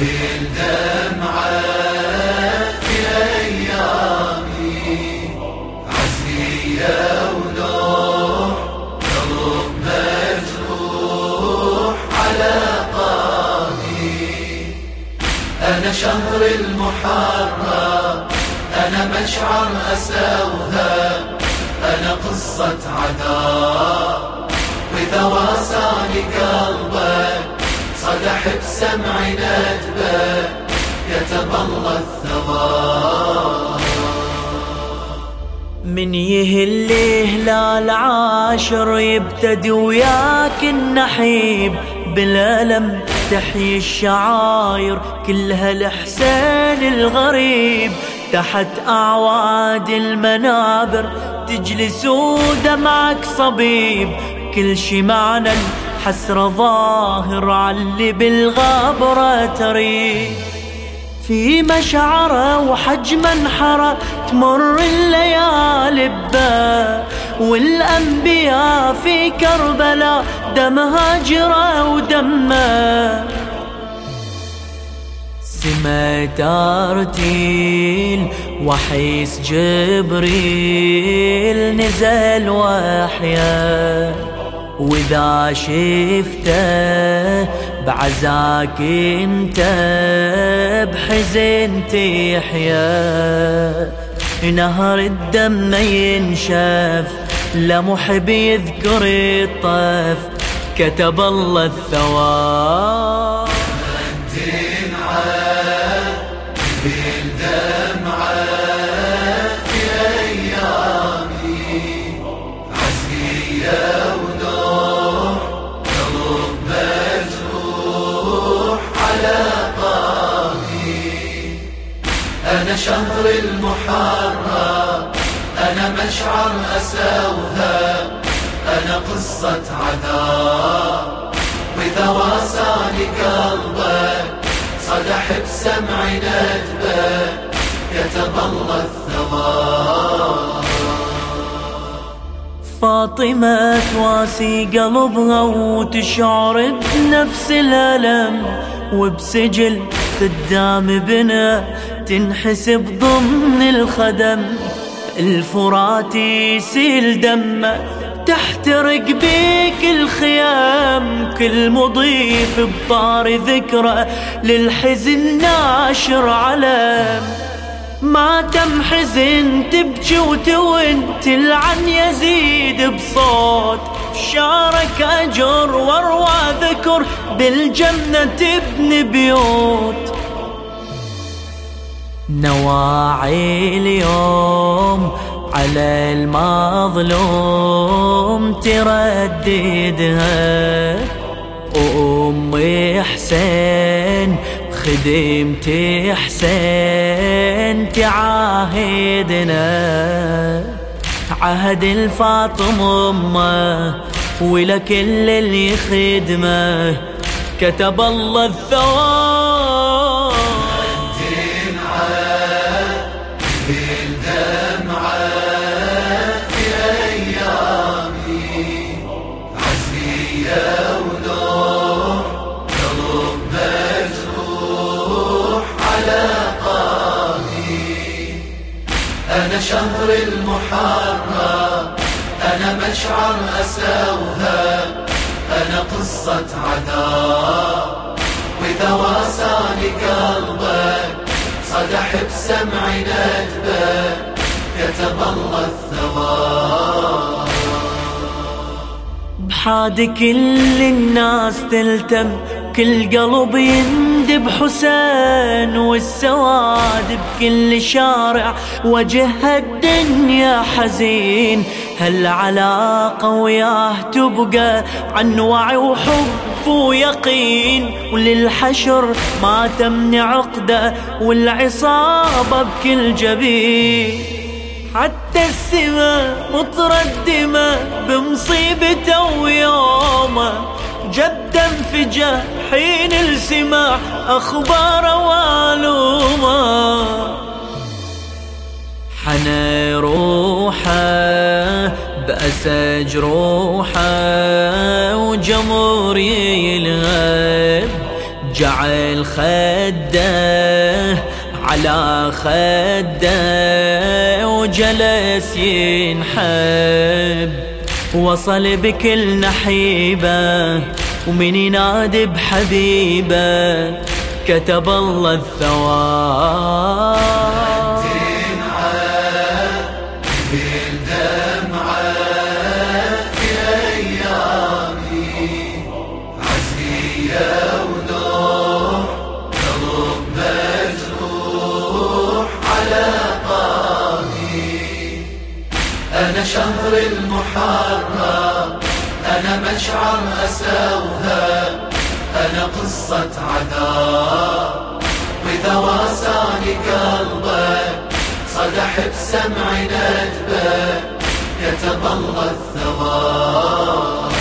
بالدمعة في أيامي مجروح على قامي أنا شهر المحرم أنا مشعر أساوها أنا قصة عذاب. وإذا واساني قلبك صدح بسمع ندبة كتب الله الثواب من يهل هلال عاشر يبتدي وياك النحيب بالألم تحيي الشعاير كلها الحسين الغريب. تحت أعواد المنابر تجلس ودمعك صبيب كل شي معنى الحسرة ظاهر علي بالغابرة تريد في مشعره وحجم انحرى تمر الليالي ببا. والأنبياء في كربلاء دمها جرى ودمه سمة أرتيل وحيس جبريل نزل وحيا. وإذا شفته بعزاك أنت بحزن تحيا نهر الدم ينشف لمحب يذكر الطف. كتب الله الثواب. شهر المحرم. أنا مشعر أساوها. أنا قصة عذاب. وإذا واساني قلبك صدح بسمع ندبة. الله الثواب. فاطمة تواسي قلبها وتشعر بنفس الألم. وبسجل قدام بنا تنحسب ضمن الخدم. الفرات يسيل دمه تحترق بيك الخيام. كل مضيف بطار ذكرى للحزن ناشر علم. ما تم حزن تبكي وتون تلعن يزيد بصوت شارك أجر واروى ذكر بالجنة تبني بيوت. نواعي اليوم على المظلوم ترددها. وأم حسين خدمت حسين تعاهدنا. عهد الفاطمة أمه ولكل اللي خدمه كتب الله الثواب أنا شهر المحرم أنا مشعر أساوها. أنا قصة عذاب واساني قلبك صدح بسمع ندبه كتب الله الثواب. بحاد كل الناس تلتم كل قلب يندب حسين والسواد بكل شارع وجه الدنيا حزين. هالعلاقة وياه تبقى عن وعي وحب ويقين؟ وللحشر ما تمنع عقده والعصابة بكل جبين. حتى السماء متردمة بمصيبته ويومه جدا فجأة حين السماع أخبار والومه حنى روحه بأسى جروحه وجمهور يلهب. جعل خده على خدة وجلس ينحب. وصل بكل نحيبه ومن ينادي بحبيبه كتب الله الثواب. أنا شهر المحرم. أنا مشعر أساوها. أنا قصة عذاب. وإذا واساني قلبك صدح بسمع ندبه كتب الله الثواب.